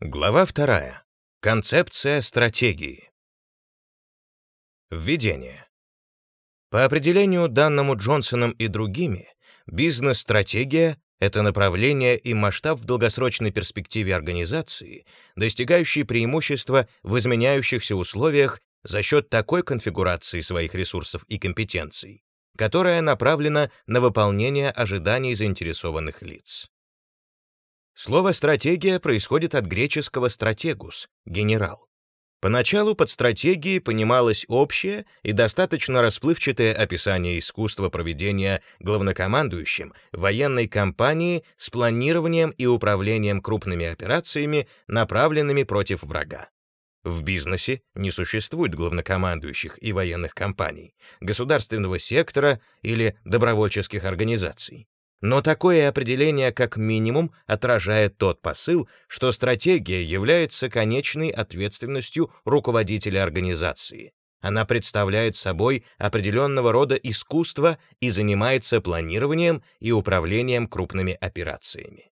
Глава вторая. Концепция стратегии. Введение. По определению данному Джонсоном и другими, бизнес-стратегия — это направление и масштаб в долгосрочной перспективе организации, достигающий преимущества в изменяющихся условиях за счет такой конфигурации своих ресурсов и компетенций, которая направлена на выполнение ожиданий заинтересованных лиц. Слово «стратегия» происходит от греческого «стратегус» — генерал. Поначалу под стратегией понималось общее и достаточно расплывчатое описание искусства проведения главнокомандующим военной кампании с планированием и управлением крупными операциями, направленными против врага. В бизнесе не существует главнокомандующих и военных компаний, государственного сектора или добровольческих организаций. Но такое определение как минимум отражает тот посыл, что стратегия является конечной ответственностью руководителя организации. Она представляет собой определенного рода искусство и занимается планированием и управлением крупными операциями.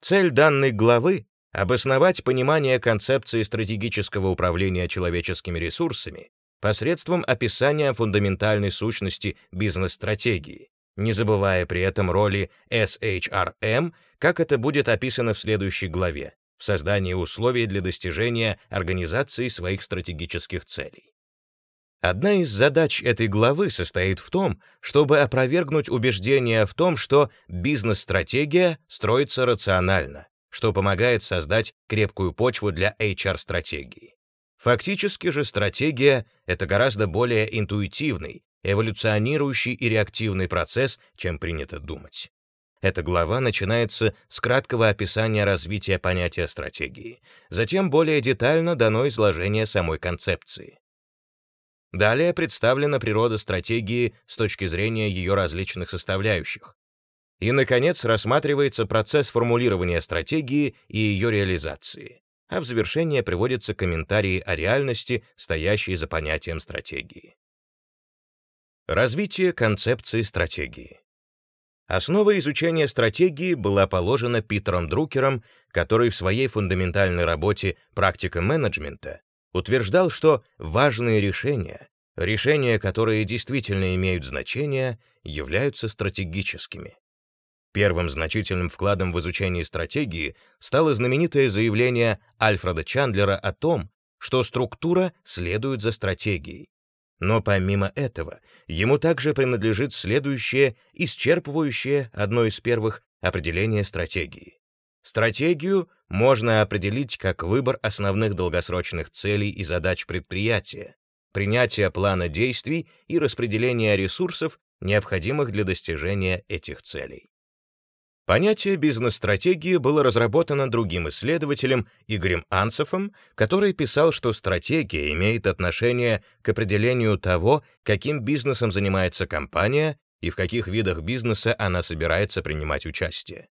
Цель данной главы — обосновать понимание концепции стратегического управления человеческими ресурсами посредством описания фундаментальной сущности бизнес-стратегии, не забывая при этом роли SHRM, как это будет описано в следующей главе, в создании условий для достижения организации своих стратегических целей. Одна из задач этой главы состоит в том, чтобы опровергнуть убеждение в том, что бизнес-стратегия строится рационально, что помогает создать крепкую почву для HR-стратегии. Фактически же стратегия — это гораздо более интуитивный, эволюционирующий и реактивный процесс, чем принято думать. Эта глава начинается с краткого описания развития понятия стратегии, затем более детально дано изложение самой концепции. Далее представлена природа стратегии с точки зрения ее различных составляющих. И, наконец, рассматривается процесс формулирования стратегии и ее реализации, а в завершение приводятся комментарии о реальности, стоящей за понятием стратегии. Развитие концепции стратегии. Основа изучения стратегии была положена Питером Друкером, который в своей фундаментальной работе «Практика менеджмента» утверждал, что важные решения, решения, которые действительно имеют значение, являются стратегическими. Первым значительным вкладом в изучение стратегии стало знаменитое заявление Альфреда Чандлера о том, что структура следует за стратегией, но помимо этого, ему также принадлежит следующее, исчерпывающее одно из первых определение стратегии. Стратегию можно определить как выбор основных долгосрочных целей и задач предприятия, принятие плана действий и распределение ресурсов, необходимых для достижения этих целей. Понятие бизнес-стратегии было разработано другим исследователем Игорем Анцефом, который писал, что стратегия имеет отношение к определению того, каким бизнесом занимается компания и в каких видах бизнеса она собирается принимать участие.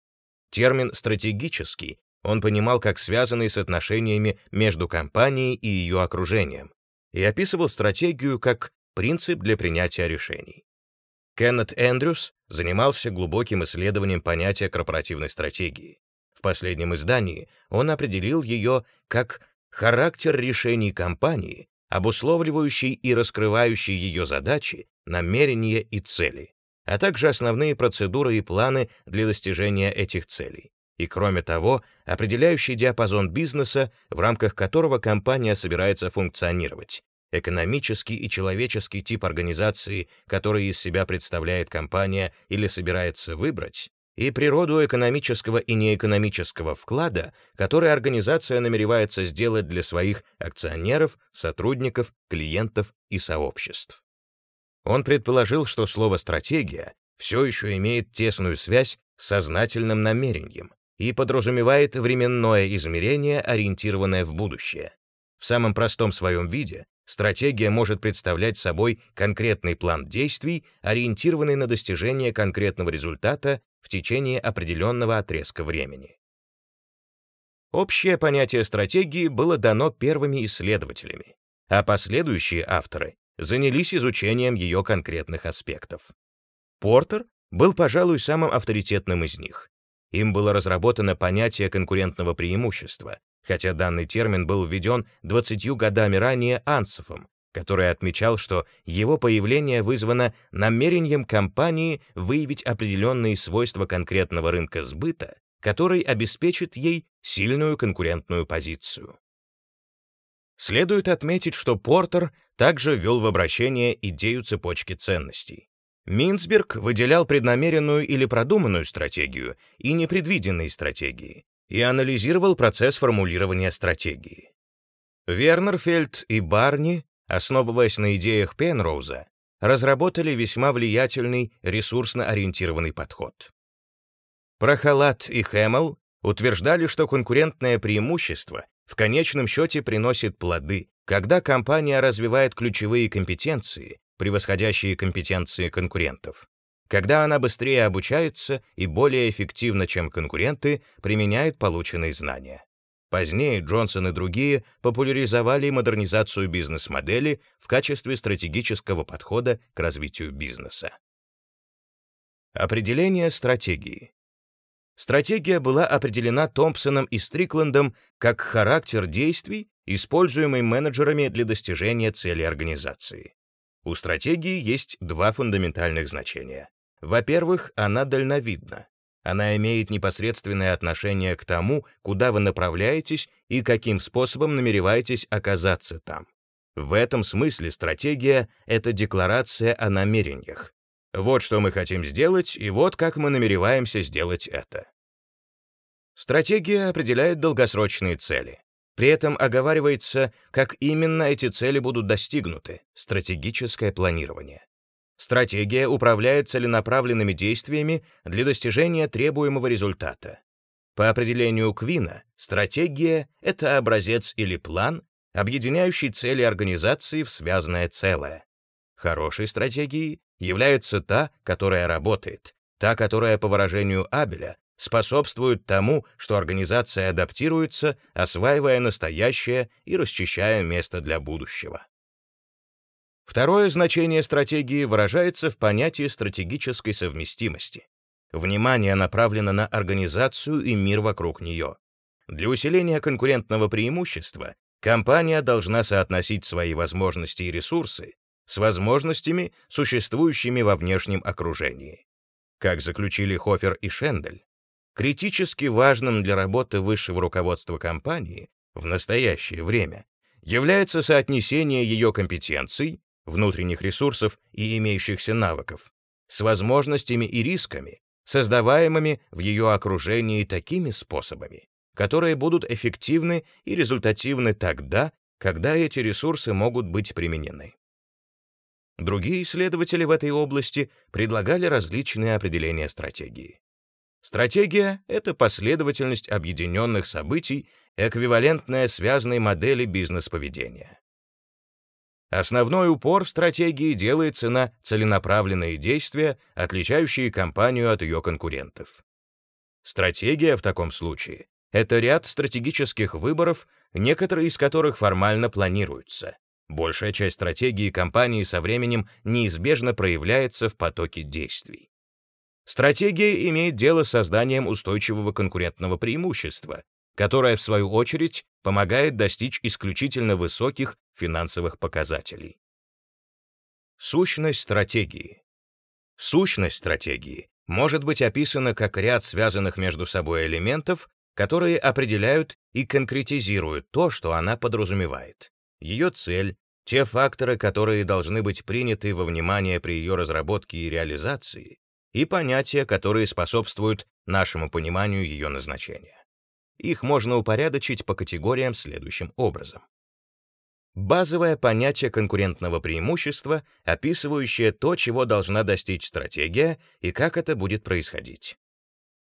Термин «стратегический» он понимал как связанный с отношениями между компанией и ее окружением и описывал стратегию как принцип для принятия решений. Кеннет Эндрюс занимался глубоким исследованием понятия корпоративной стратегии. В последнем издании он определил ее как характер решений компании, обусловливающий и раскрывающий ее задачи, намерения и цели, а также основные процедуры и планы для достижения этих целей. И кроме того, определяющий диапазон бизнеса, в рамках которого компания собирается функционировать, экономический и человеческий тип организации, который из себя представляет компания или собирается выбрать, и природу экономического и неэкономического вклада, который организация намеревается сделать для своих акционеров, сотрудников, клиентов и сообществ. Он предположил, что слово «стратегия» все еще имеет тесную связь с сознательным намерением и подразумевает временное измерение, ориентированное в будущее. В самом простом своем виде Стратегия может представлять собой конкретный план действий, ориентированный на достижение конкретного результата в течение определенного отрезка времени. Общее понятие стратегии было дано первыми исследователями, а последующие авторы занялись изучением ее конкретных аспектов. Портер был, пожалуй, самым авторитетным из них. Им было разработано понятие конкурентного преимущества, хотя данный термин был введен 20 годами ранее Ансофом, который отмечал, что его появление вызвано намерением компании выявить определенные свойства конкретного рынка сбыта, который обеспечит ей сильную конкурентную позицию. Следует отметить, что Портер также ввел в обращение идею цепочки ценностей. Минцберг выделял преднамеренную или продуманную стратегию и непредвиденные стратегии и анализировал процесс формулирования стратегии. Вернерфельд и Барни основываясь на идеях Пенроуза, разработали весьма влиятельный ресурсно-ориентированный подход. Прохолад и Хэммел утверждали, что конкурентное преимущество в конечном счете приносит плоды, когда компания развивает ключевые компетенции, превосходящие компетенции конкурентов, когда она быстрее обучается и более эффективно, чем конкуренты, применяет полученные знания. Позднее Джонсон и другие популяризовали модернизацию бизнес-модели в качестве стратегического подхода к развитию бизнеса. Определение стратегии. Стратегия была определена Томпсоном и Стрикландом как характер действий, используемый менеджерами для достижения цели организации. У стратегии есть два фундаментальных значения. Во-первых, она дальновидна. Она имеет непосредственное отношение к тому, куда вы направляетесь и каким способом намереваетесь оказаться там. В этом смысле стратегия — это декларация о намерениях. Вот что мы хотим сделать, и вот как мы намереваемся сделать это. Стратегия определяет долгосрочные цели. При этом оговаривается, как именно эти цели будут достигнуты, стратегическое планирование. Стратегия управляет целенаправленными действиями для достижения требуемого результата. По определению Квина, стратегия — это образец или план, объединяющий цели организации в связанное целое. Хорошей стратегией является та, которая работает, та, которая, по выражению Абеля, способствует тому, что организация адаптируется, осваивая настоящее и расчищая место для будущего. Второе значение стратегии выражается в понятии стратегической совместимости. Внимание направлено на организацию и мир вокруг нее. Для усиления конкурентного преимущества компания должна соотносить свои возможности и ресурсы с возможностями, существующими во внешнем окружении. Как заключили Хофер и Шендель, критически важным для работы высшего руководства компании в настоящее время является соотнесение ее компетенций внутренних ресурсов и имеющихся навыков, с возможностями и рисками, создаваемыми в ее окружении такими способами, которые будут эффективны и результативны тогда, когда эти ресурсы могут быть применены. Другие исследователи в этой области предлагали различные определения стратегии. Стратегия — это последовательность объединенных событий, эквивалентная связанной модели бизнес-поведения. Основной упор в стратегии делается на целенаправленные действия, отличающие компанию от ее конкурентов. Стратегия в таком случае — это ряд стратегических выборов, некоторые из которых формально планируются. Большая часть стратегии компании со временем неизбежно проявляется в потоке действий. Стратегия имеет дело с созданием устойчивого конкурентного преимущества, которое, в свою очередь, помогает достичь исключительно высоких финансовых показателей. Сущность стратегии. Сущность стратегии может быть описана как ряд связанных между собой элементов, которые определяют и конкретизируют то, что она подразумевает. Ее цель, те факторы, которые должны быть приняты во внимание при ее разработке и реализации, и понятия, которые способствуют нашему пониманию ее назначения. Их можно упорядочить по категориям следующим образом. Базовое понятие конкурентного преимущества, описывающее то, чего должна достичь стратегия и как это будет происходить.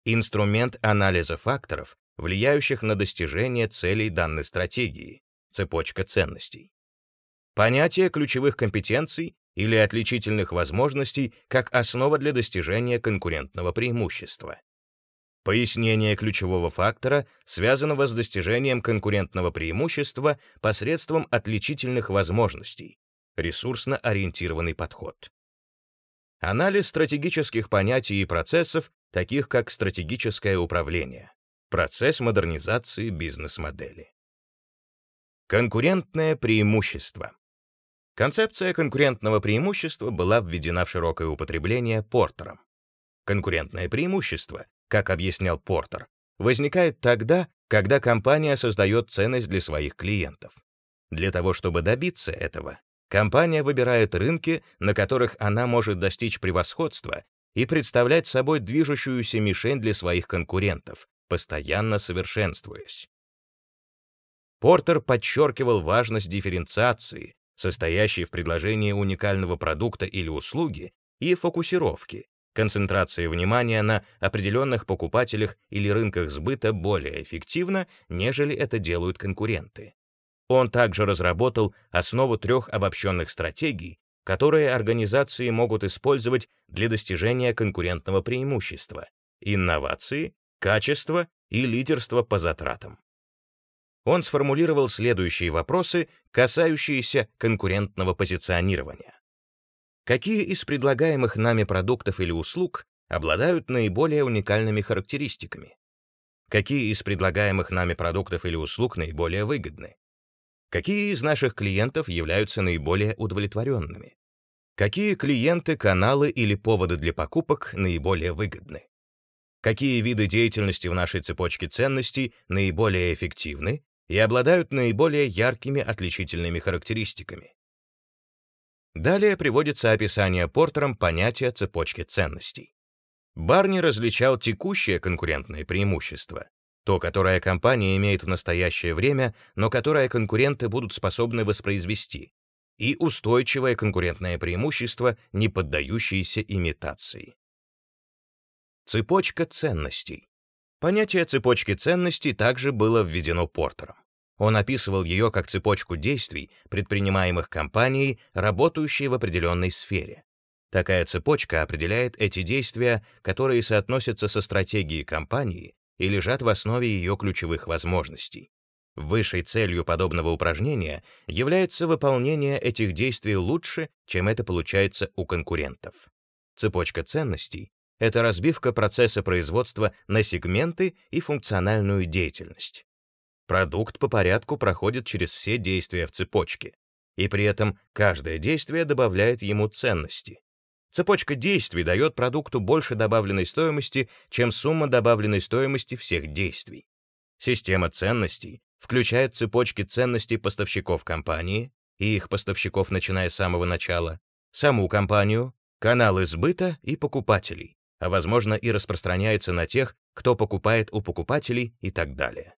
Инструмент анализа факторов, влияющих на достижение целей данной стратегии, цепочка ценностей. Понятие ключевых компетенций или отличительных возможностей как основа для достижения конкурентного преимущества. Пояснение ключевого фактора, связанного с достижением конкурентного преимущества посредством отличительных возможностей. Ресурсно-ориентированный подход. Анализ стратегических понятий и процессов, таких как стратегическое управление, процесс модернизации бизнес-модели. Конкурентное преимущество. Концепция конкурентного преимущества была введена в широкое употребление Портером. Конкурентное преимущество, как объяснял Портер, возникает тогда, когда компания создает ценность для своих клиентов. Для того, чтобы добиться этого, компания выбирает рынки, на которых она может достичь превосходства и представлять собой движущуюся мишень для своих конкурентов, постоянно совершенствуясь. Портер подчеркивал важность дифференциации, состоящей в предложении уникального продукта или услуги, и фокусировки, концентрации внимания на определенных покупателях или рынках сбыта более эффективно, нежели это делают конкуренты. Он также разработал основу трех обобщенных стратегий, которые организации могут использовать для достижения конкурентного преимущества — инновации, качество и лидерство по затратам. Он сформулировал следующие вопросы, касающиеся конкурентного позиционирования. Какие из предлагаемых нами продуктов или услуг обладают наиболее уникальными характеристиками? Какие из предлагаемых нами продуктов или услуг наиболее выгодны? Какие из наших клиентов являются наиболее удовлетворенными? Какие клиенты, каналы или поводы для покупок наиболее выгодны? Какие виды деятельности в нашей цепочке ценностей наиболее эффективны и обладают наиболее яркими отличительными характеристиками? Далее приводится описание Портером понятия цепочки ценностей. Барни различал текущее конкурентное преимущество, то, которое компания имеет в настоящее время, но которое конкуренты будут способны воспроизвести, и устойчивое конкурентное преимущество, не поддающееся имитации. Цепочка ценностей. Понятие цепочки ценностей также было введено Портером. Он описывал ее как цепочку действий, предпринимаемых компанией, работающей в определенной сфере. Такая цепочка определяет эти действия, которые соотносятся со стратегией компании и лежат в основе ее ключевых возможностей. Высшей целью подобного упражнения является выполнение этих действий лучше, чем это получается у конкурентов. Цепочка ценностей — это разбивка процесса производства на сегменты и функциональную деятельность. Продукт по порядку проходит через все действия в цепочке, и при этом каждое действие добавляет ему ценности. Цепочка действий дает продукту больше добавленной стоимости, чем сумма добавленной стоимости всех действий. Система ценностей включает цепочки ценностей поставщиков компании и их поставщиков, начиная с самого начала, саму компанию, каналы сбыта и покупателей, а возможно и распространяется на тех, кто покупает у покупателей и так далее.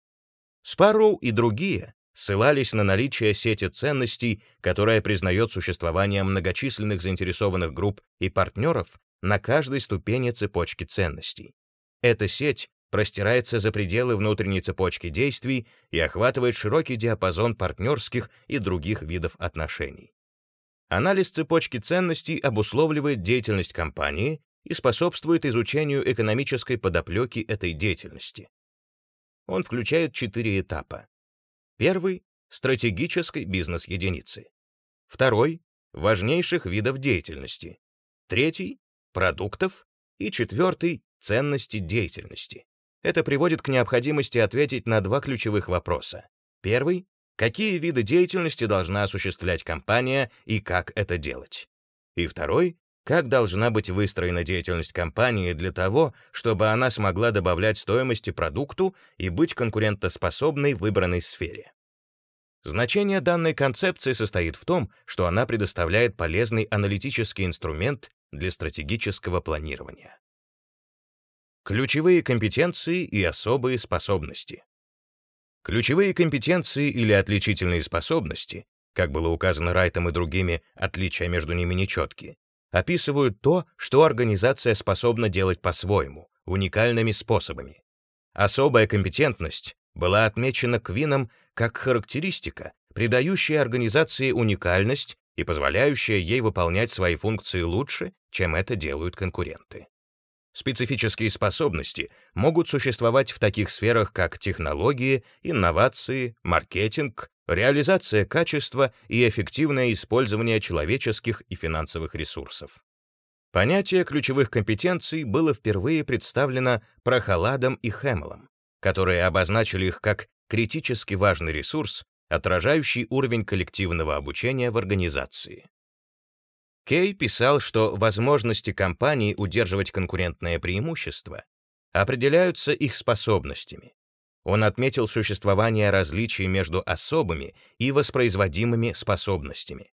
Sparrow и другие ссылались на наличие сети ценностей, которая признает существование многочисленных заинтересованных групп и партнеров на каждой ступени цепочки ценностей. Эта сеть простирается за пределы внутренней цепочки действий и охватывает широкий диапазон партнерских и других видов отношений. Анализ цепочки ценностей обусловливает деятельность компании и способствует изучению экономической подоплеки этой деятельности. Он включает четыре этапа. Первый — стратегической бизнес-единицы. Второй — важнейших видов деятельности. Третий — продуктов. И четвертый — ценности деятельности. Это приводит к необходимости ответить на два ключевых вопроса. Первый — какие виды деятельности должна осуществлять компания и как это делать? И второй — как должна быть выстроена деятельность компании для того, чтобы она смогла добавлять стоимости продукту и быть конкурентоспособной в выбранной сфере. Значение данной концепции состоит в том, что она предоставляет полезный аналитический инструмент для стратегического планирования. Ключевые компетенции и особые способности. Ключевые компетенции или отличительные способности, как было указано Райтом и другими, отличия между ними нечеткие, описывают то, что организация способна делать по-своему, уникальными способами. Особая компетентность была отмечена Квином как характеристика, придающая организации уникальность и позволяющая ей выполнять свои функции лучше, чем это делают конкуренты. Специфические способности могут существовать в таких сферах, как технологии, инновации, маркетинг, реализация качества и эффективное использование человеческих и финансовых ресурсов. Понятие ключевых компетенций было впервые представлено Прохаладом и Хэмелом, которые обозначили их как критически важный ресурс, отражающий уровень коллективного обучения в организации. Кей писал, что возможности компаний удерживать конкурентное преимущество определяются их способностями. Он отметил существование различий между особыми и воспроизводимыми способностями.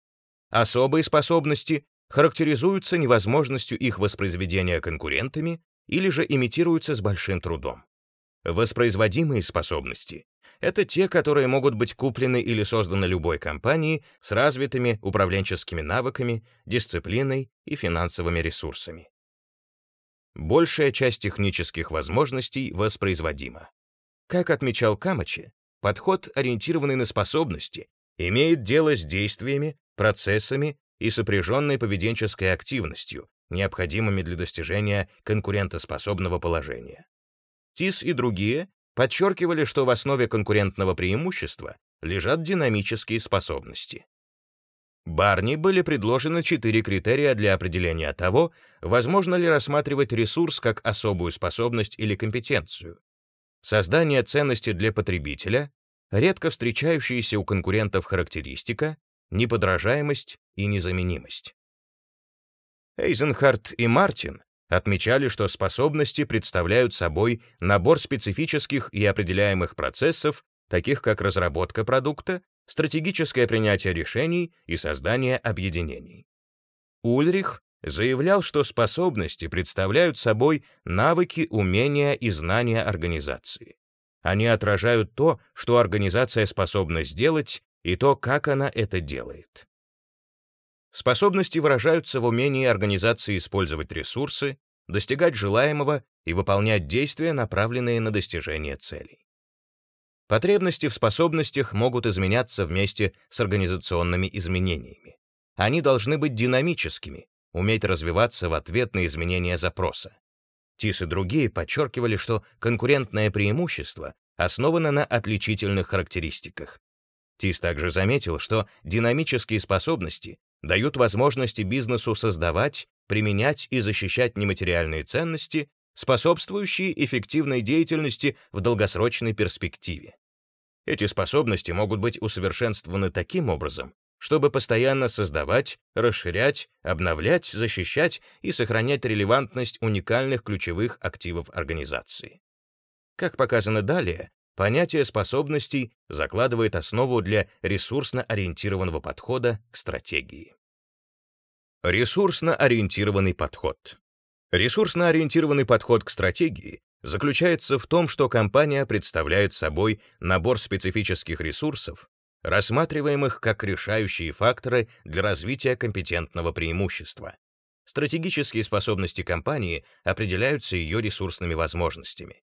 Особые способности характеризуются невозможностью их воспроизведения конкурентами или же имитируются с большим трудом. Воспроизводимые способности — это те, которые могут быть куплены или созданы любой компанией с развитыми управленческими навыками, дисциплиной и финансовыми ресурсами. Большая часть технических возможностей воспроизводима. Как отмечал Камачи, подход, ориентированный на способности, имеет дело с действиями, процессами и сопряженной поведенческой активностью, необходимыми для достижения конкурентоспособного положения. ТИС и другие подчеркивали, что в основе конкурентного преимущества лежат динамические способности. Барни были предложены четыре критерия для определения того, возможно ли рассматривать ресурс как особую способность или компетенцию. Создание ценности для потребителя, редко встречающаяся у конкурентов характеристика, неподражаемость и незаменимость. Эйзенхарт и Мартин отмечали, что способности представляют собой набор специфических и определяемых процессов, таких как разработка продукта, стратегическое принятие решений и создание объединений. Ульрих заявлял, что способности представляют собой навыки, умения и знания организации. Они отражают то, что организация способна сделать, и то, как она это делает. Способности выражаются в умении организации использовать ресурсы, достигать желаемого и выполнять действия, направленные на достижение целей. Потребности в способностях могут изменяться вместе с организационными изменениями. Они должны быть динамическими, уметь развиваться в ответ на изменения запроса. ТИС и другие подчеркивали, что конкурентное преимущество основано на отличительных характеристиках. ТИС также заметил, что динамические способности дают возможности бизнесу создавать, применять и защищать нематериальные ценности, способствующие эффективной деятельности в долгосрочной перспективе. Эти способности могут быть усовершенствованы таким образом, чтобы постоянно создавать, расширять, обновлять, защищать и сохранять релевантность уникальных ключевых активов организации. Как показано далее, понятие способностей закладывает основу для ресурсно-ориентированного подхода к стратегии. Ресурсно-ориентированный подход. Ресурсно-ориентированный подход к стратегии заключается в том, что компания представляет собой набор специфических ресурсов, рассматриваемых как решающие факторы для развития компетентного преимущества. Стратегические способности компании определяются ее ресурсными возможностями.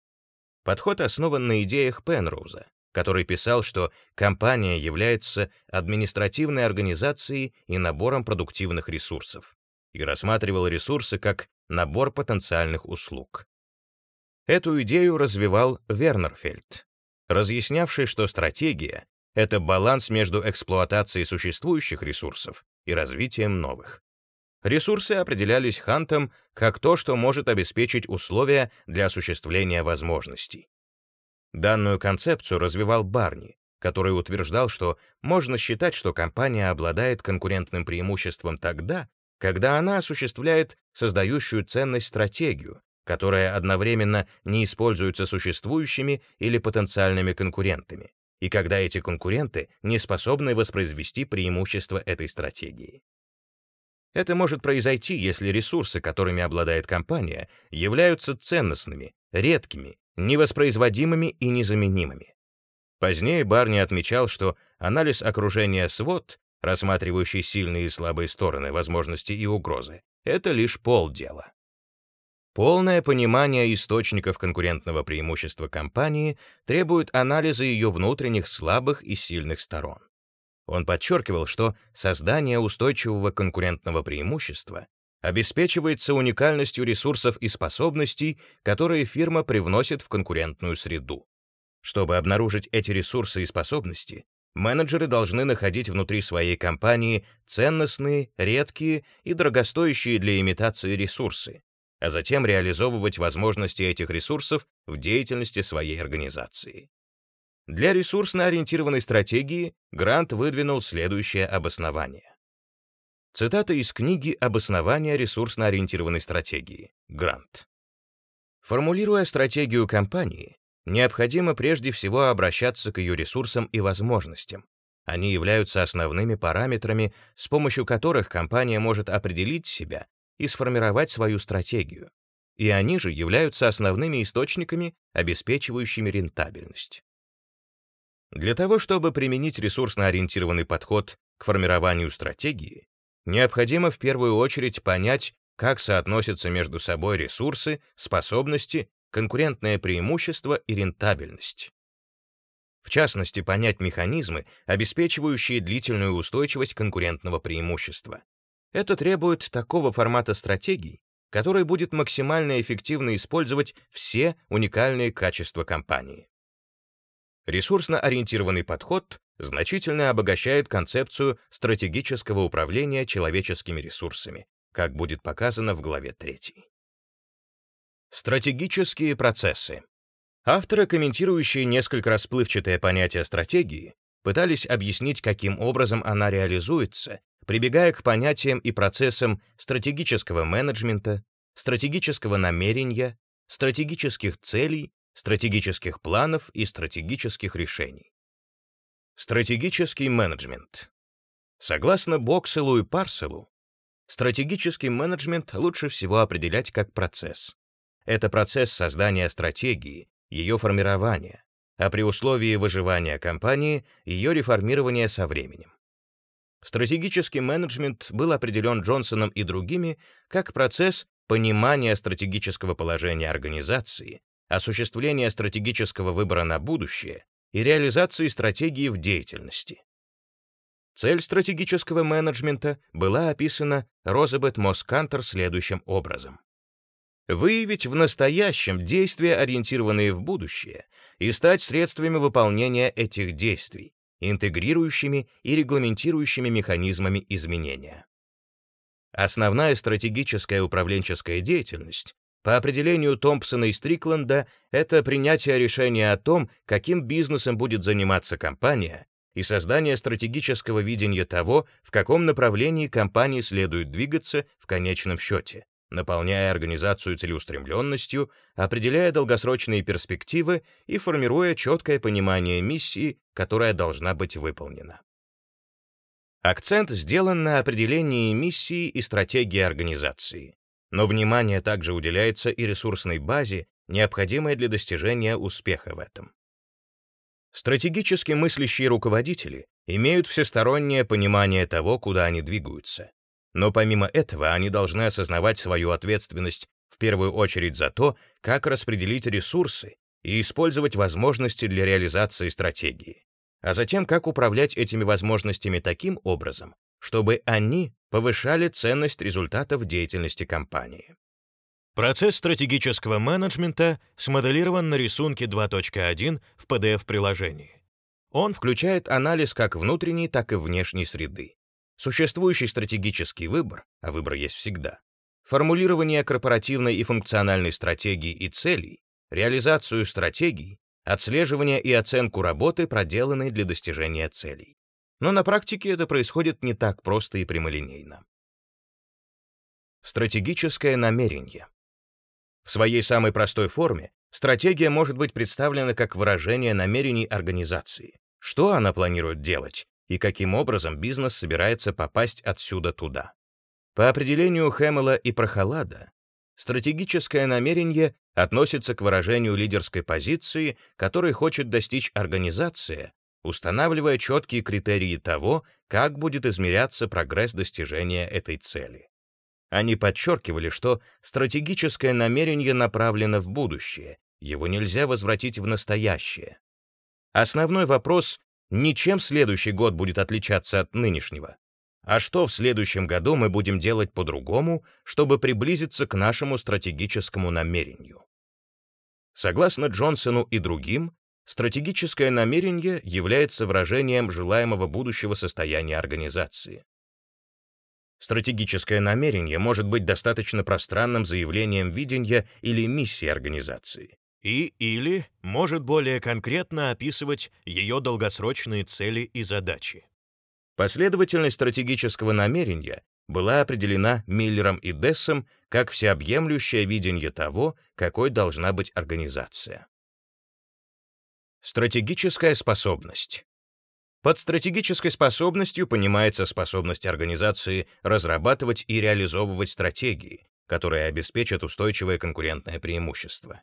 Подход основан на идеях Пенроуза, который писал, что компания является административной организацией и набором продуктивных ресурсов, и рассматривал ресурсы как набор потенциальных услуг. Эту идею развивал Вернерфельд, разъяснявший, что стратегия — это баланс между эксплуатацией существующих ресурсов и развитием новых. Ресурсы определялись Хантом как то, что может обеспечить условия для осуществления возможностей. Данную концепцию развивал Барни, который утверждал, что можно считать, что компания обладает конкурентным преимуществом тогда, когда она осуществляет создающую ценность стратегию, которая одновременно не используется существующими или потенциальными конкурентами, и когда эти конкуренты не способны воспроизвести преимущества этой стратегии. Это может произойти, если ресурсы, которыми обладает компания, являются ценностными, редкими, невоспроизводимыми и незаменимыми. Позднее Барни отмечал, что анализ окружения свод, рассматривающий сильные и слабые стороны, возможности и угрозы, это лишь полдела. Полное понимание источников конкурентного преимущества компании требует анализа ее внутренних слабых и сильных сторон. Он подчеркивал, что создание устойчивого конкурентного преимущества обеспечивается уникальностью ресурсов и способностей, которые фирма привносит в конкурентную среду. Чтобы обнаружить эти ресурсы и способности, менеджеры должны находить внутри своей компании ценностные, редкие и дорогостоящие для имитации ресурсы, а затем реализовывать возможности этих ресурсов в деятельности своей организации. Для ресурсно-ориентированной стратегии Грант выдвинул следующее обоснование. Цитата из книги «Обоснование ресурсно-ориентированной стратегии» Грант. Формулируя стратегию компании, необходимо прежде всего обращаться к ее ресурсам и возможностям. Они являются основными параметрами, с помощью которых компания может определить себя и сформировать свою стратегию. И они же являются основными источниками, обеспечивающими рентабельность. Для того, чтобы применить ресурсно-ориентированный подход к формированию стратегии, необходимо в первую очередь понять, как соотносятся между собой ресурсы, способности, конкурентное преимущество и рентабельность. В частности, понять механизмы, обеспечивающие длительную устойчивость конкурентного преимущества. Это требует такого формата стратегий, который будет максимально эффективно использовать все уникальные качества компании. Ресурсно-ориентированный подход значительно обогащает концепцию стратегического управления человеческими ресурсами, как будет показано в главе 3. Стратегические процессы. Авторы, комментирующие несколько расплывчатое понятие стратегии, пытались объяснить, каким образом она реализуется, прибегая к понятиям и процессам стратегического менеджмента, стратегического намерения, стратегических целей стратегических планов и стратегических решений. Стратегический менеджмент. Согласно Бокселу и Парселу, стратегический менеджмент лучше всего определять как процесс. Это процесс создания стратегии, ее формирования, а при условии выживания компании — ее реформирования со временем. Стратегический менеджмент был определен Джонсоном и другими как процесс понимания стратегического положения организации, осуществления стратегического выбора на будущее и реализации стратегии в деятельности. Цель стратегического менеджмента была описана Розабет Москантер следующим образом. Выявить в настоящем действия, ориентированные в будущее, и стать средствами выполнения этих действий, интегрирующими и регламентирующими механизмами изменения. Основная стратегическая управленческая деятельность по определению Томпсона и Стрикленда, это принятие решения о том, каким бизнесом будет заниматься компания, и создание стратегического видения того, в каком направлении компании следует двигаться в конечном счете, наполняя организацию целеустремленностью, определяя долгосрочные перспективы и формируя четкое понимание миссии, которая должна быть выполнена. Акцент сделан на определении миссии и стратегии организации. Но внимание также уделяется и ресурсной базе, необходимой для достижения успеха в этом. Стратегически мыслящие руководители имеют всестороннее понимание того, куда они двигаются. Но помимо этого они должны осознавать свою ответственность в первую очередь за то, как распределить ресурсы и использовать возможности для реализации стратегии, а затем как управлять этими возможностями таким образом, чтобы они повышали ценность результатов деятельности компании. Процесс стратегического менеджмента смоделирован на рисунке 2.1 в PDF-приложении. Он включает анализ как внутренней, так и внешней среды, существующий стратегический выбор, а выбор есть всегда, формулирование корпоративной и функциональной стратегии и целей, реализацию стратегий, отслеживание и оценку работы, проделанной для достижения целей. Но на практике это происходит не так просто и прямолинейно. Стратегическое намерение. В своей самой простой форме стратегия может быть представлена как выражение намерений организации. Что она планирует делать и каким образом бизнес собирается попасть отсюда туда. По определению Хэмела и Прохолада, стратегическое намерение относится к выражению лидерской позиции, которой хочет достичь организация, устанавливая четкие критерии того, как будет измеряться прогресс достижения этой цели. Они подчеркивали, что стратегическое намерение направлено в будущее, его нельзя возвратить в настоящее. Основной вопрос — не чем следующий год будет отличаться от нынешнего, а что в следующем году мы будем делать по-другому, чтобы приблизиться к нашему стратегическому намерению. Согласно Джонсону и другим, Стратегическое намерение является выражением желаемого будущего состояния организации. Стратегическое намерение может быть достаточно пространным заявлением видения или миссии организации. И или может более конкретно описывать ее долгосрочные цели и задачи. Последовательность стратегического намерения была определена Миллером и Дессом как всеобъемлющее видение того, какой должна быть организация. Стратегическая способность. Под стратегической способностью понимается способность организации разрабатывать и реализовывать стратегии, которые обеспечат устойчивое конкурентное преимущество.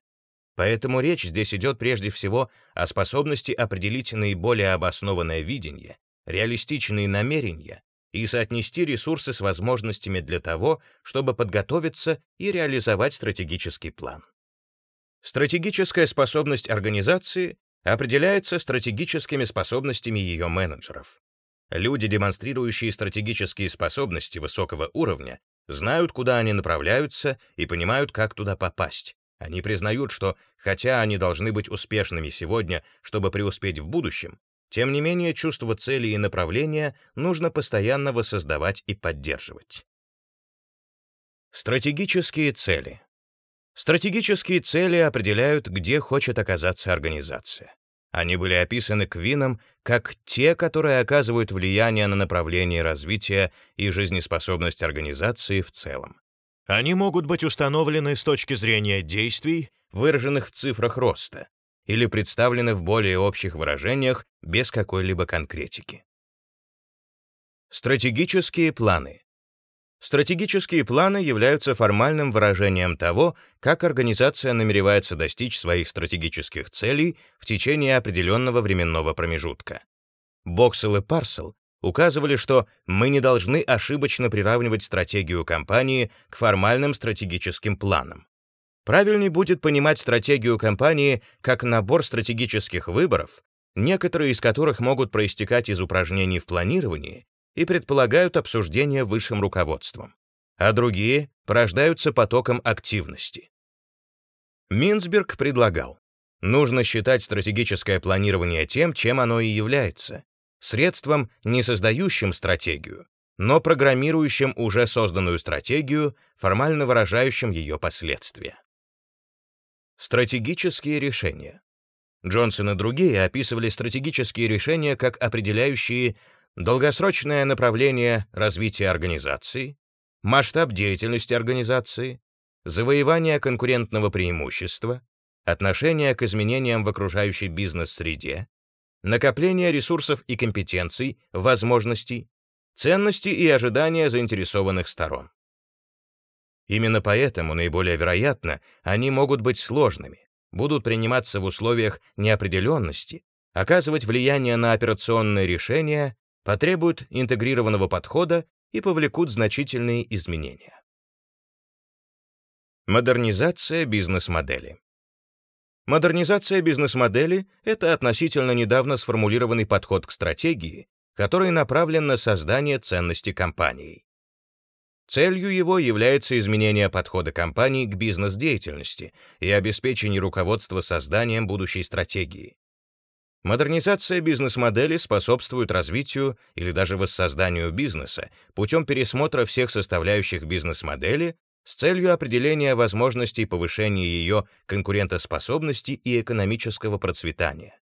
Поэтому речь здесь идет прежде всего о способности определить наиболее обоснованное видение, реалистичные намерения и соотнести ресурсы с возможностями для того, чтобы подготовиться и реализовать стратегический план. Стратегическая способность организации определяется стратегическими способностями ее менеджеров. Люди, демонстрирующие стратегические способности высокого уровня, знают, куда они направляются и понимают, как туда попасть. Они признают, что, хотя они должны быть успешными сегодня, чтобы преуспеть в будущем, тем не менее чувство цели и направления нужно постоянно воссоздавать и поддерживать. Стратегические цели. Стратегические цели определяют, где хочет оказаться организация. Они были описаны Квином как те, которые оказывают влияние на направление развития и жизнеспособность организации в целом. Они могут быть установлены с точки зрения действий, выраженных в цифрах роста, или представлены в более общих выражениях без какой-либо конкретики. Стратегические планы. Стратегические планы являются формальным выражением того, как организация намеревается достичь своих стратегических целей в течение определенного временного промежутка. Боксел и Парсел указывали, что мы не должны ошибочно приравнивать стратегию компании к формальным стратегическим планам. Правильней будет понимать стратегию компании как набор стратегических выборов, некоторые из которых могут проистекать из упражнений в планировании и предполагают обсуждение высшим руководством, а другие порождаются потоком активности. Минсберг предлагал, нужно считать стратегическое планирование тем, чем оно и является, средством, не создающим стратегию, но программирующим уже созданную стратегию, формально выражающим ее последствия. Стратегические решения. Джонсон и другие описывали стратегические решения как определяющие долгосрочное направление развития организации, масштаб деятельности организации, завоевание конкурентного преимущества, отношение к изменениям в окружающей бизнес-среде, накопление ресурсов и компетенций, возможностей, ценности и ожидания заинтересованных сторон. Именно поэтому, наиболее вероятно, они могут быть сложными, будут приниматься в условиях неопределенности, оказывать влияние на операционные решения потребуют интегрированного подхода и повлекут значительные изменения. Модернизация бизнес-модели. Модернизация бизнес-модели — это относительно недавно сформулированный подход к стратегии, который направлен на создание ценности компании. Целью его является изменение подхода компании к бизнес-деятельности и обеспечение руководства созданием будущей стратегии. Модернизация бизнес-модели способствует развитию или даже воссозданию бизнеса путем пересмотра всех составляющих бизнес-модели с целью определения возможностей повышения ее конкурентоспособности и экономического процветания.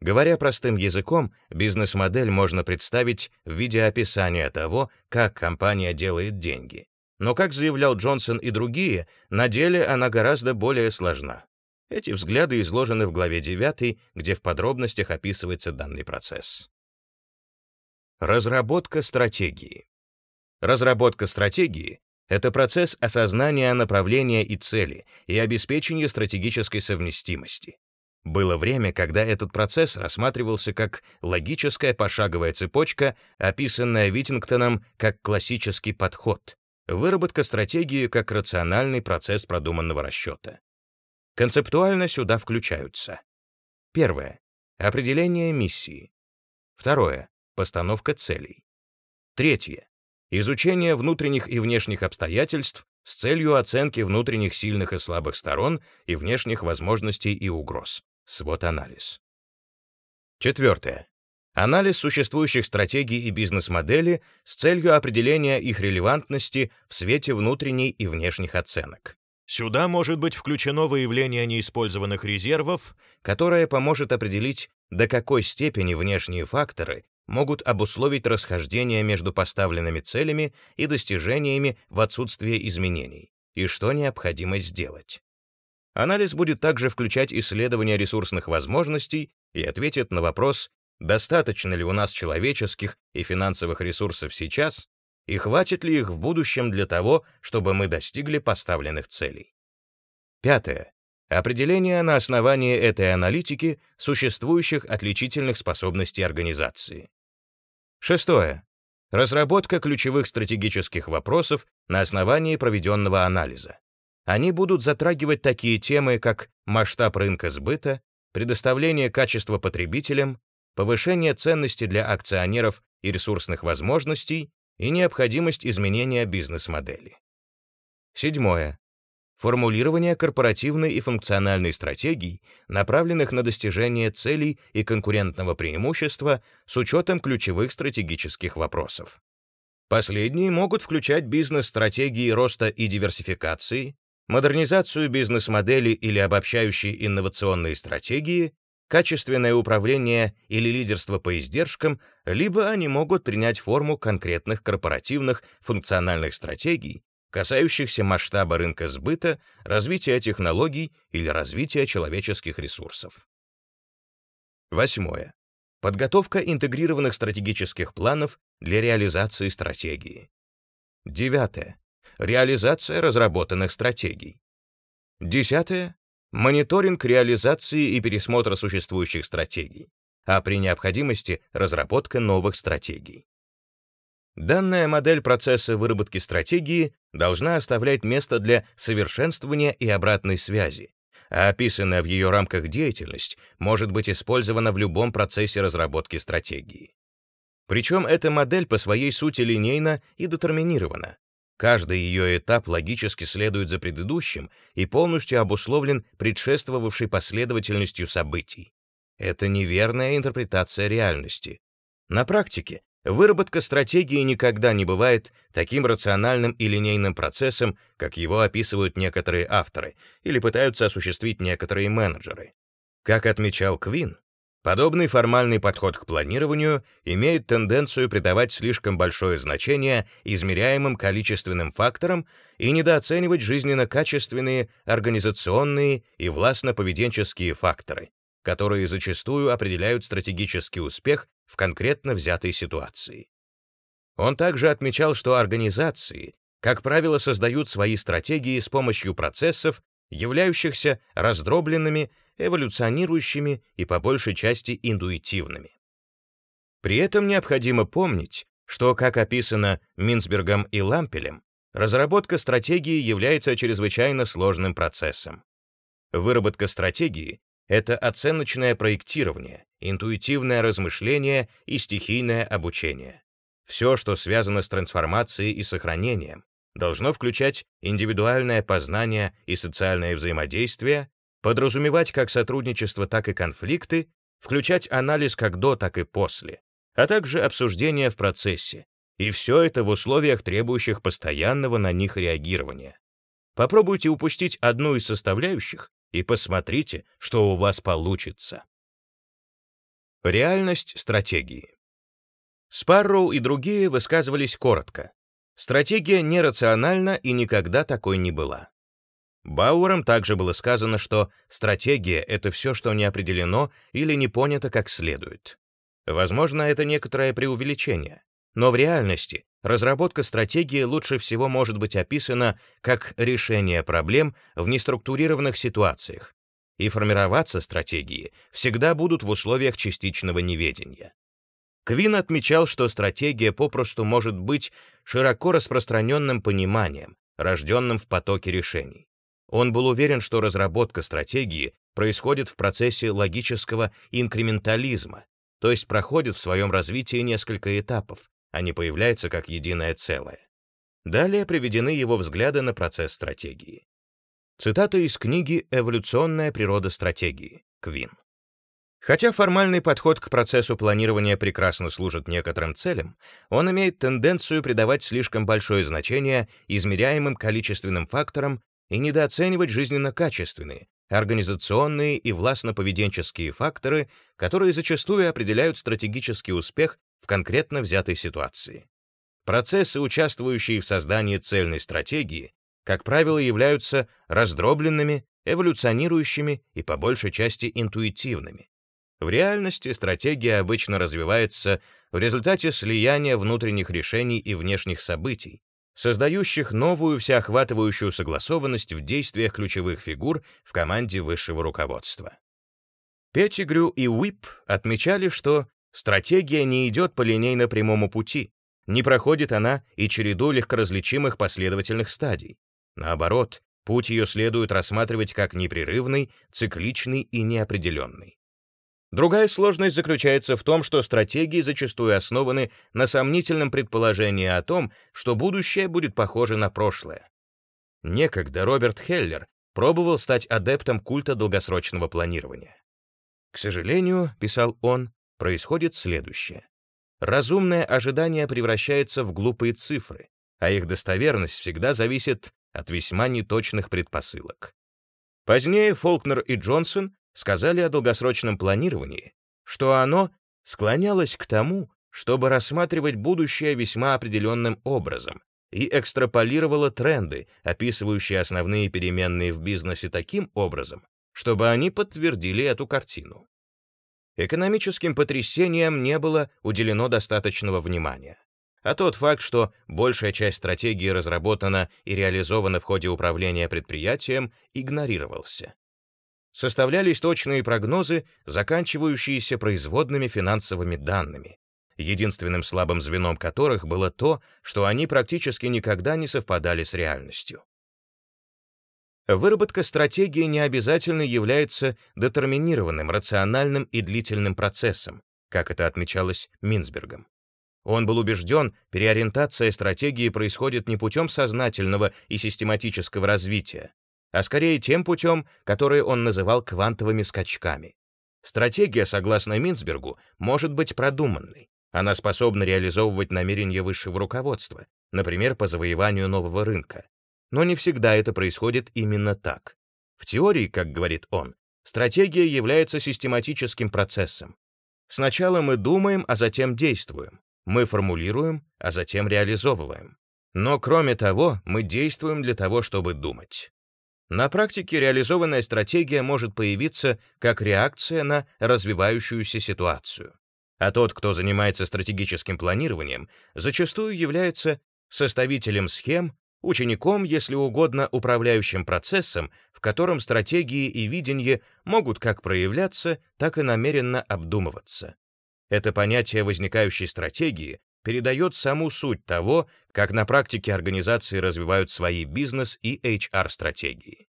Говоря простым языком, бизнес-модель можно представить в виде описания того, как компания делает деньги. Но, как заявлял Джонсон и другие, на деле она гораздо более сложна. Эти взгляды изложены в главе 9, где в подробностях описывается данный процесс. Разработка стратегии. Разработка стратегии — это процесс осознания направления и цели и обеспечения стратегической совместимости. Было время, когда этот процесс рассматривался как логическая пошаговая цепочка, описанная Витингтоном как классический подход, выработка стратегии как рациональный процесс продуманного расчета. Концептуально сюда включаются. Первое. Определение миссии. Второе. Постановка целей. Третье. Изучение внутренних и внешних обстоятельств с целью оценки внутренних сильных и слабых сторон и внешних возможностей и угроз. свод-анализ. Четвертое. Анализ существующих стратегий и бизнес-модели с целью определения их релевантности в свете внутренней и внешних оценок. Сюда может быть включено выявление неиспользованных резервов, которое поможет определить, до какой степени внешние факторы могут обусловить расхождение между поставленными целями и достижениями в отсутствие изменений, и что необходимо сделать. Анализ будет также включать исследование ресурсных возможностей и ответит на вопрос, достаточно ли у нас человеческих и финансовых ресурсов сейчас, и хватит ли их в будущем для того, чтобы мы достигли поставленных целей. Пятое. Определение на основании этой аналитики существующих отличительных способностей организации. Шестое. Разработка ключевых стратегических вопросов на основании проведенного анализа. Они будут затрагивать такие темы, как масштаб рынка сбыта, предоставление качества потребителям, повышение ценности для акционеров и ресурсных возможностей и необходимость изменения бизнес-модели. Седьмое. Формулирование корпоративной и функциональной стратегий, направленных на достижение целей и конкурентного преимущества с учетом ключевых стратегических вопросов. Последние могут включать бизнес-стратегии роста и диверсификации, модернизацию бизнес-модели или обобщающие инновационные стратегии, качественное управление или лидерство по издержкам, либо они могут принять форму конкретных корпоративных функциональных стратегий, касающихся масштаба рынка сбыта, развития технологий или развития человеческих ресурсов. Восьмое. Подготовка интегрированных стратегических планов для реализации стратегии. Девятое. Реализация разработанных стратегий. Десятое. Мониторинг реализации и пересмотра существующих стратегий, а при необходимости разработка новых стратегий. Данная модель процесса выработки стратегии должна оставлять место для совершенствования и обратной связи, а описанная в ее рамках деятельность может быть использована в любом процессе разработки стратегии. Причем эта модель по своей сути линейна и детерминирована. Каждый ее этап логически следует за предыдущим и полностью обусловлен предшествовавшей последовательностью событий. Это неверная интерпретация реальности. На практике Выработка стратегии никогда не бывает таким рациональным и линейным процессом, как его описывают некоторые авторы или пытаются осуществить некоторые менеджеры. Как отмечал Квин, подобный формальный подход к планированию имеет тенденцию придавать слишком большое значение измеряемым количественным факторам и недооценивать жизненно-качественные, организационные и властно-поведенческие факторы, которые зачастую определяют стратегический успех в конкретно взятой ситуации. Он также отмечал, что организации, как правило, создают свои стратегии с помощью процессов, являющихся раздробленными, эволюционирующими и по большей части интуитивными. При этом необходимо помнить, что, как описано Минсбергом и Лампелем, разработка стратегии является чрезвычайно сложным процессом. Выработка стратегии это оценочное проектирование, интуитивное размышление и стихийное обучение. Все, что связано с трансформацией и сохранением, должно включать индивидуальное познание и социальное взаимодействие, подразумевать как сотрудничество, так и конфликты, включать анализ как до, так и после, а также обсуждение в процессе, и все это в условиях, требующих постоянного на них реагирования. Попробуйте упустить одну из составляющих, и посмотрите, что у вас получится. Реальность стратегии. Спарроу и другие высказывались коротко. Стратегия нерациональна и никогда такой не была. Бауэром также было сказано, что стратегия — это все, что не определено или не понято как следует. Возможно, это некоторое преувеличение, но в реальности Разработка стратегии лучше всего может быть описана как решение проблем в неструктурированных ситуациях, и формироваться стратегии всегда будут в условиях частичного неведения. Квин отмечал, что стратегия попросту может быть широко распространенным пониманием, рожденным в потоке решений. Он был уверен, что разработка стратегии происходит в процессе логического инкрементализма, то есть проходит в своем развитии несколько этапов, не появляется как единое целое. Далее приведены его взгляды на процесс стратегии. Цитата из книги «Эволюционная природа стратегии» Квин. Хотя формальный подход к процессу планирования прекрасно служит некоторым целям, он имеет тенденцию придавать слишком большое значение измеряемым количественным факторам и недооценивать жизненно качественные, организационные и властно-поведенческие факторы, которые зачастую определяют стратегический успех в конкретно взятой ситуации. Процессы, участвующие в создании цельной стратегии, как правило, являются раздробленными, эволюционирующими и по большей части интуитивными. В реальности стратегия обычно развивается в результате слияния внутренних решений и внешних событий, создающих новую всеохватывающую согласованность в действиях ключевых фигур в команде высшего руководства. Петтигрю и Уип отмечали, что стратегия не идет по линейно-прямому пути, не проходит она и череду легкоразличимых последовательных стадий. Наоборот, путь ее следует рассматривать как непрерывный, цикличный и неопределенный. Другая сложность заключается в том, что стратегии зачастую основаны на сомнительном предположении о том, что будущее будет похоже на прошлое. Некогда Роберт Хеллер пробовал стать адептом культа долгосрочного планирования. К сожалению, писал он, происходит следующее. Разумное ожидание превращается в глупые цифры, а их достоверность всегда зависит от весьма неточных предпосылок. Позднее Фолкнер и Джонсон сказали о долгосрочном планировании, что оно склонялось к тому, чтобы рассматривать будущее весьма определенным образом и экстраполировало тренды, описывающие основные переменные в бизнесе таким образом, чтобы они подтвердили эту картину. Экономическим потрясениям не было уделено достаточного внимания. А тот факт, что большая часть стратегии разработана и реализована в ходе управления предприятием, игнорировался составлялись точные прогнозы, заканчивающиеся производными финансовыми данными, единственным слабым звеном которых было то, что они практически никогда не совпадали с реальностью. Выработка стратегии не обязательно является детерминированным, рациональным и длительным процессом, как это отмечалось Минсбергом. Он был убежден, переориентация стратегии происходит не путем сознательного и систематического развития, а скорее тем путем, который он называл квантовыми скачками. Стратегия, согласно Минцбергу, может быть продуманной. Она способна реализовывать намерения высшего руководства, например, по завоеванию нового рынка. Но не всегда это происходит именно так. В теории, как говорит он, стратегия является систематическим процессом. Сначала мы думаем, а затем действуем. Мы формулируем, а затем реализовываем. Но кроме того, мы действуем для того, чтобы думать. На практике реализованная стратегия может появиться как реакция на развивающуюся ситуацию. А тот, кто занимается стратегическим планированием, зачастую является составителем схем, учеником, если угодно, управляющим процессом, в котором стратегии и видение могут как проявляться, так и намеренно обдумываться. Это понятие возникающей стратегии передает саму суть того, как на практике организации развивают свои бизнес и HR-стратегии.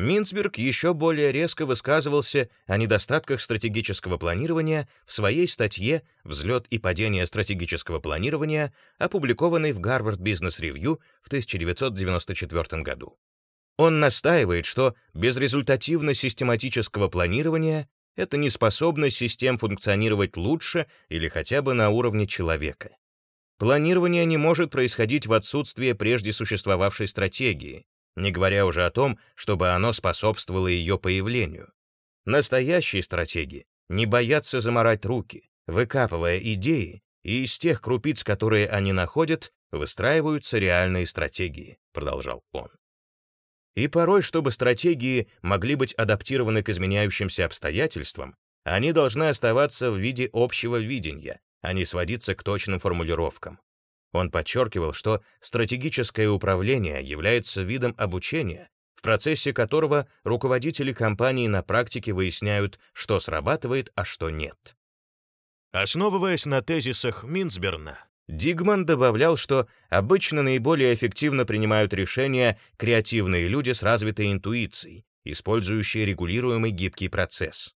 Минцберг еще более резко высказывался о недостатках стратегического планирования в своей статье «Взлет и падение стратегического планирования», опубликованной в Harvard Business Review в 1994 году. Он настаивает, что безрезультативность систематического планирования это неспособность систем функционировать лучше или хотя бы на уровне человека. Планирование не может происходить в отсутствие прежде существовавшей стратегии, не говоря уже о том, чтобы оно способствовало ее появлению. Настоящие стратегии не боятся заморать руки, выкапывая идеи, и из тех крупиц, которые они находят, выстраиваются реальные стратегии, продолжал он. И порой, чтобы стратегии могли быть адаптированы к изменяющимся обстоятельствам, они должны оставаться в виде общего видения, а не сводиться к точным формулировкам. Он подчеркивал, что стратегическое управление является видом обучения, в процессе которого руководители компании на практике выясняют, что срабатывает, а что нет. Основываясь на тезисах Минцберна, Дигман добавлял, что обычно наиболее эффективно принимают решения креативные люди с развитой интуицией, использующие регулируемый гибкий процесс.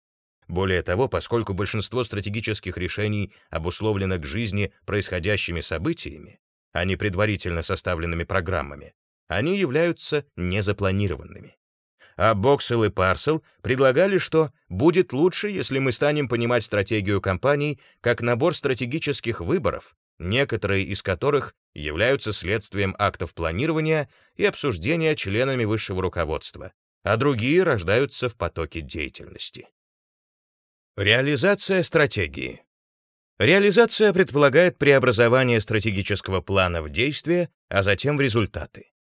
Более того, поскольку большинство стратегических решений обусловлено к жизни происходящими событиями, а не предварительно составленными программами, они являются незапланированными. а Боксел и Парсел предлагали, что будет лучше, если мы станем понимать стратегию компаний как набор стратегических выборов, некоторые из которых являются следствием актов планирования и обсуждения членами высшего руководства, а другие рождаются в потоке деятельности. Реализация стратегии. Реализация предполагает преобразование стратегического плана в действие, а затем в результаты.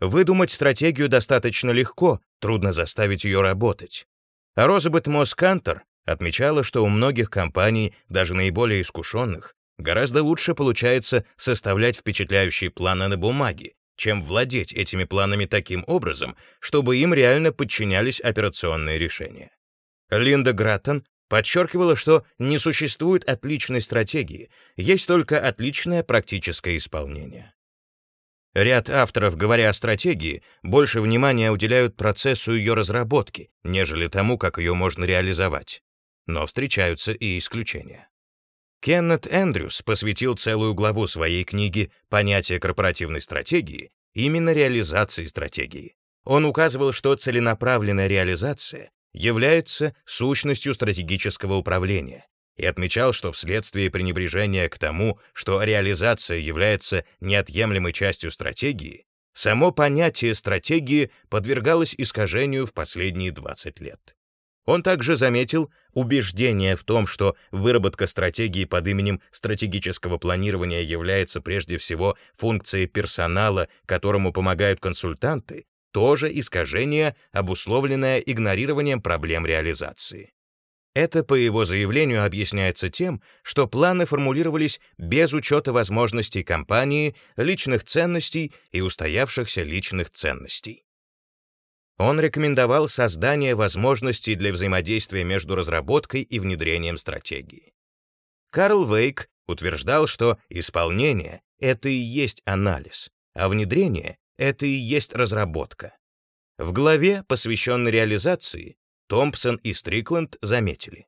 Выдумать стратегию достаточно легко, трудно заставить ее работать. А Розабет Москантер отмечала, что у многих компаний, даже наиболее искушенных, гораздо лучше получается составлять впечатляющие планы на бумаге, чем владеть этими планами таким образом, чтобы им реально подчинялись операционные решения. Линда Граттон подчеркивала, что не существует отличной стратегии, есть только отличное практическое исполнение. Ряд авторов, говоря о стратегии, больше внимания уделяют процессу ее разработки, нежели тому, как ее можно реализовать. Но встречаются и исключения. Кеннет Эндрюс посвятил целую главу своей книги «Понятие корпоративной стратегии» именно реализации стратегии. Он указывал, что целенаправленная реализация является сущностью стратегического управления, и отмечал, что вследствие пренебрежения к тому, что реализация является неотъемлемой частью стратегии, само понятие стратегии подвергалось искажению в последние 20 лет. Он также заметил убеждение в том, что выработка стратегии под именем стратегического планирования является прежде всего функцией персонала, которому помогают консультанты, тоже искажение, обусловленное игнорированием проблем реализации. Это, по его заявлению, объясняется тем, что планы формулировались без учета возможностей компании, личных ценностей и устоявшихся личных ценностей. Он рекомендовал создание возможностей для взаимодействия между разработкой и внедрением стратегии. Карл Вейк утверждал, что исполнение — это и есть анализ, а внедрение — это и есть разработка. В главе, посвященной реализации, Томпсон и Стрикленд заметили.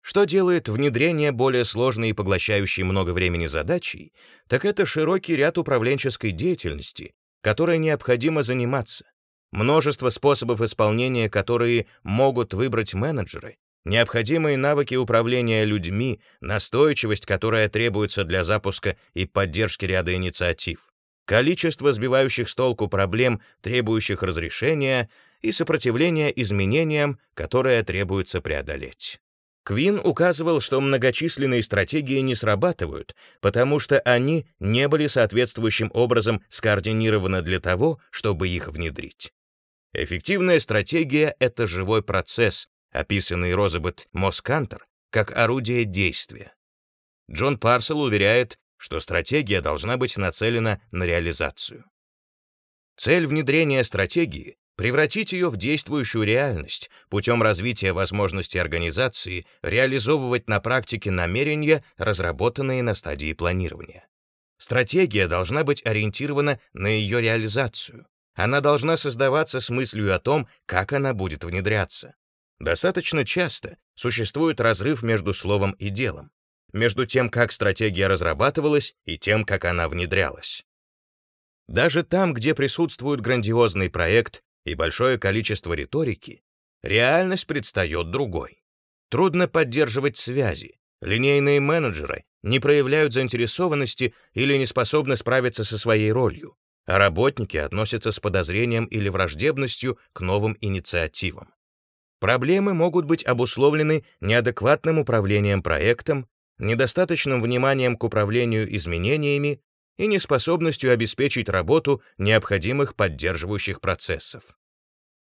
Что делает внедрение более сложной и поглощающей много времени задачей, так это широкий ряд управленческой деятельности, которой необходимо заниматься, множество способов исполнения, которые могут выбрать менеджеры, необходимые навыки управления людьми, настойчивость, которая требуется для запуска и поддержки ряда инициатив, количество сбивающих с толку проблем, требующих разрешения, и сопротивление изменениям, которые требуется преодолеть. Квин указывал, что многочисленные стратегии не срабатывают, потому что они не были соответствующим образом скоординированы для того, чтобы их внедрить. Эффективная стратегия — это живой процесс, описанный Розабет Москантер как орудие действия. Джон Парсел уверяет, что стратегия должна быть нацелена на реализацию. Цель внедрения стратегии превратить ее в действующую реальность путем развития возможностей организации реализовывать на практике намерения, разработанные на стадии планирования. Стратегия должна быть ориентирована на ее реализацию. Она должна создаваться с мыслью о том, как она будет внедряться. Достаточно часто существует разрыв между словом и делом, между тем, как стратегия разрабатывалась, и тем, как она внедрялась. Даже там, где присутствует грандиозный проект и большое количество риторики, реальность предстает другой. Трудно поддерживать связи, линейные менеджеры не проявляют заинтересованности или не способны справиться со своей ролью, а работники относятся с подозрением или враждебностью к новым инициативам. Проблемы могут быть обусловлены неадекватным управлением проектом, недостаточным вниманием к управлению изменениями и неспособностью обеспечить работу необходимых поддерживающих процессов.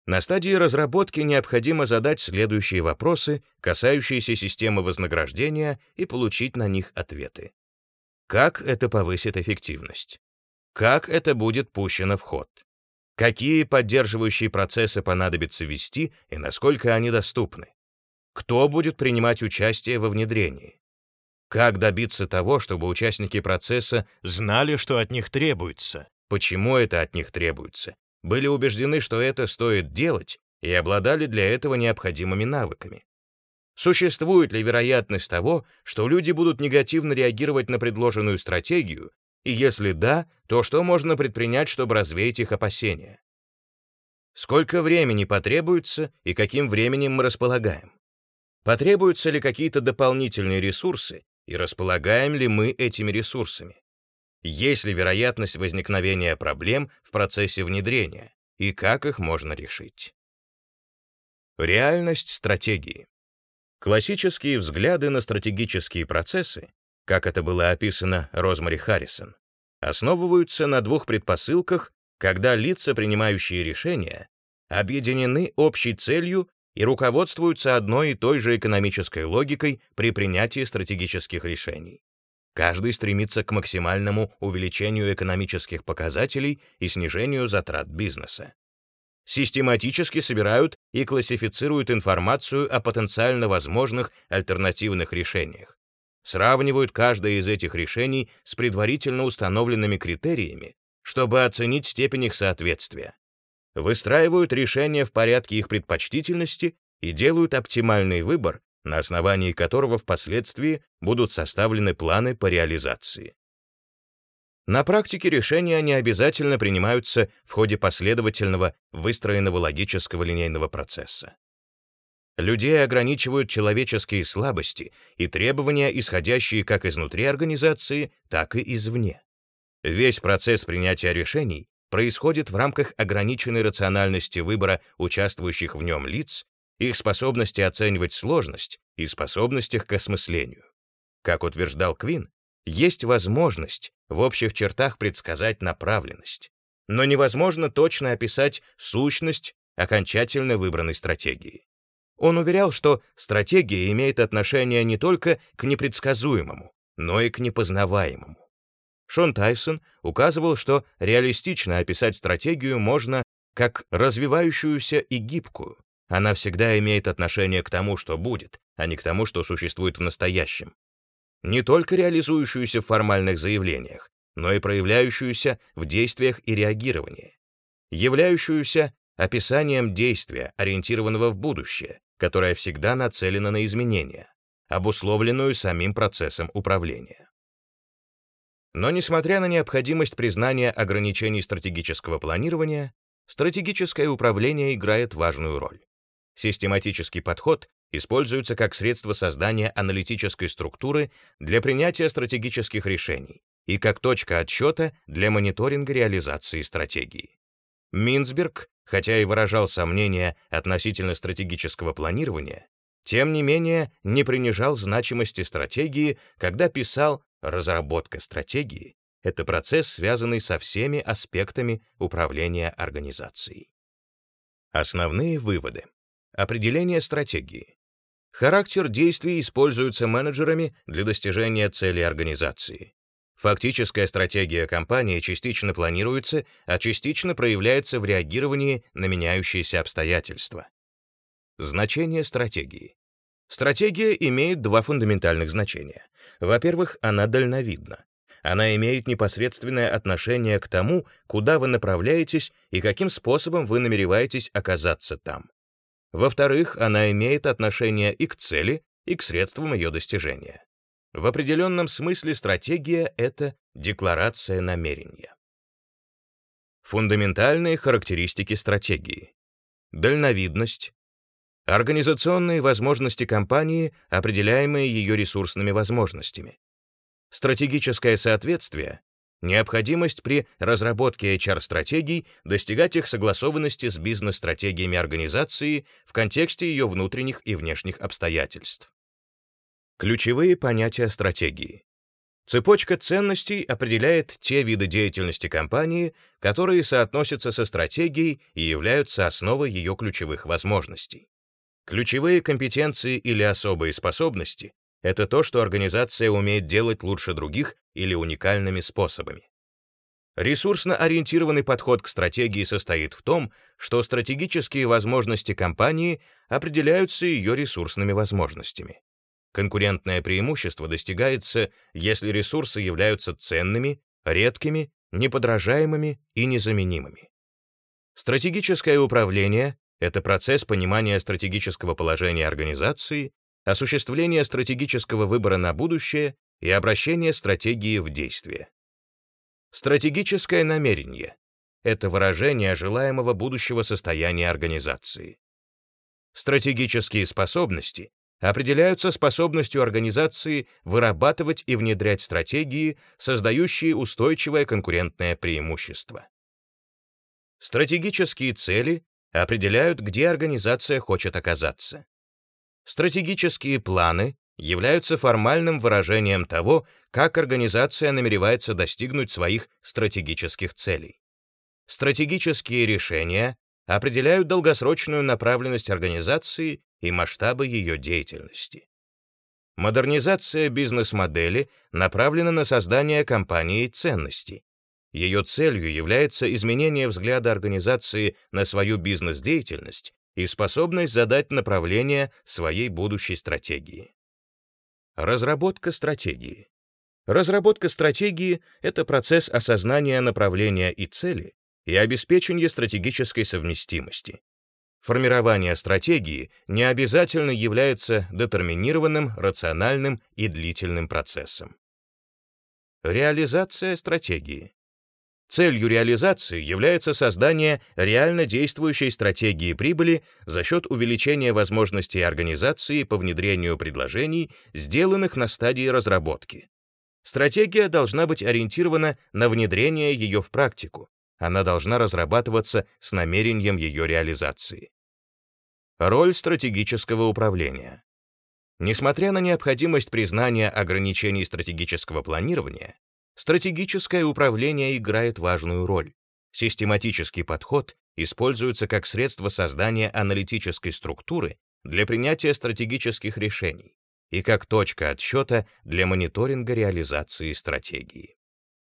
На стадии разработки необходимо задать следующие вопросы, касающиеся системы вознаграждения, и получить на них ответы. Как это повысит эффективность? Как это будет пущено в ход? Какие поддерживающие процессы понадобится ввести и насколько они доступны? Кто будет принимать участие во внедрении? Как добиться того, чтобы участники процесса знали, что от них требуется, почему это от них требуется, были убеждены, что это стоит делать, и обладали для этого необходимыми навыками? Существует ли вероятность того, что люди будут негативно реагировать на предложенную стратегию, и если да, то что можно предпринять, чтобы развеять их опасения? Сколько времени потребуется и каким временем мы располагаем? Потребуются ли какие-то дополнительные ресурсы и располагаем ли мы этими ресурсами? Есть ли вероятность возникновения проблем в процессе внедрения и как их можно решить? Реальность стратегии. Классические взгляды на стратегические процессы, как это было описано Розмари Харрисон, основываются на двух предпосылках, когда лица, принимающие решения, объединены общей целью и руководствуются одной и той же экономической логикой при принятии стратегических решений. Каждый стремится к максимальному увеличению экономических показателей и снижению затрат бизнеса. Систематически собирают и классифицируют информацию о потенциально возможных альтернативных решениях, сравнивают каждое из этих решений с предварительно установленными критериями, чтобы оценить степень их соответствия, выстраивают решения в порядке их предпочтительности и делают оптимальный выбор, на основании которого впоследствии будут составлены планы по реализации. На практике решения не обязательно принимаются в ходе последовательного, выстроенного логического линейного процесса. Людей ограничивают человеческие слабости и требования, исходящие как изнутри организации, так и извне. Весь процесс принятия решений происходит в рамках ограниченной рациональности выбора участвующих в нем лиц, их способности оценивать сложность и способностях к осмыслению. Как утверждал Квин, есть возможность в общих чертах предсказать направленность, но невозможно точно описать сущность окончательно выбранной стратегии. Он уверял, что стратегия имеет отношение не только к непредсказуемому, но и к непознаваемому. Шон Тайсон указывал, что реалистично описать стратегию можно как развивающуюся и гибкую. Она всегда имеет отношение к тому, что будет, а не к тому, что существует в настоящем не только реализующуюся в формальных заявлениях, но и проявляющуюся в действиях и реагировании, являющуюся описанием действия, ориентированного в будущее, которое всегда нацелено на изменения, обусловленную самим процессом управления. Но несмотря на необходимость признания ограничений стратегического планирования, стратегическое управление играет важную роль. Систематический подход используется как средство создания аналитической структуры для принятия стратегических решений и как точка отсчета для мониторинга реализации стратегии. Минцберг, хотя и выражал сомнения относительно стратегического планирования, тем не менее не принижал значимости стратегии, когда писал «разработка стратегии» — это процесс, связанный со всеми аспектами управления организацией. Основные выводы. Определение стратегии. Характер действий используется менеджерами для достижения цели организации. Фактическая стратегия компании частично планируется, а частично проявляется в реагировании на меняющиеся обстоятельства. Значение стратегии. Стратегия имеет два фундаментальных значения. Во-первых, она дальновидна. Она имеет непосредственное отношение к тому, куда вы направляетесь и каким способом вы намереваетесь оказаться там. Во-вторых, она имеет отношение и к цели, и к средствам ее достижения. В определенном смысле стратегия — это декларация намерения. Фундаментальные характеристики стратегии. Дальновидность. Организационные возможности компании, определяемые ее ресурсными возможностями. Стратегическое соответствие Необходимость при разработке HR-стратегий достигать их согласованности с бизнес-стратегиями организации в контексте ее внутренних и внешних обстоятельств. Ключевые понятия стратегии. Цепочка ценностей определяет те виды деятельности компании, которые соотносятся со стратегией и являются основой ее ключевых возможностей. Ключевые компетенции или особые способности это то, что организация умеет делать лучше других или уникальными способами. Ресурсно-ориентированный подход к стратегии состоит в том, что стратегические возможности компании определяются ее ресурсными возможностями. Конкурентное преимущество достигается, если ресурсы являются ценными, редкими, неподражаемыми и незаменимыми. Стратегическое управление — это процесс понимания стратегического положения организации осуществление стратегического выбора на будущее и обращение стратегии в действие. Стратегическое намерение — это выражение желаемого будущего состояния организации. Стратегические способности определяются способностью организации вырабатывать и внедрять стратегии, создающие устойчивое конкурентное преимущество. Стратегические цели определяют, где организация хочет оказаться. Стратегические планы являются формальным выражением того, как организация намеревается достигнуть своих стратегических целей. Стратегические решения определяют долгосрочную направленность организации и масштабы ее деятельности. Модернизация бизнес-модели направлена на создание компании ценностей. Ее целью является изменение взгляда организации на свою бизнес-деятельность и способность задать направление своей будущей стратегии. Разработка стратегии. Разработка стратегии — это процесс осознания направления и цели и обеспечения стратегической совместимости. Формирование стратегии не обязательно является детерминированным, рациональным и длительным процессом. Реализация стратегии. Целью реализации является создание реально действующей стратегии прибыли за счет увеличения возможностей организации по внедрению предложений, сделанных на стадии разработки. Стратегия должна быть ориентирована на внедрение ее в практику, она должна разрабатываться с намерением ее реализации. Роль стратегического управления. Несмотря на необходимость признания ограничений стратегического планирования, стратегическое управление играет важную роль. Систематический подход используется как средство создания аналитической структуры для принятия стратегических решений и как точка отсчета для мониторинга реализации стратегии.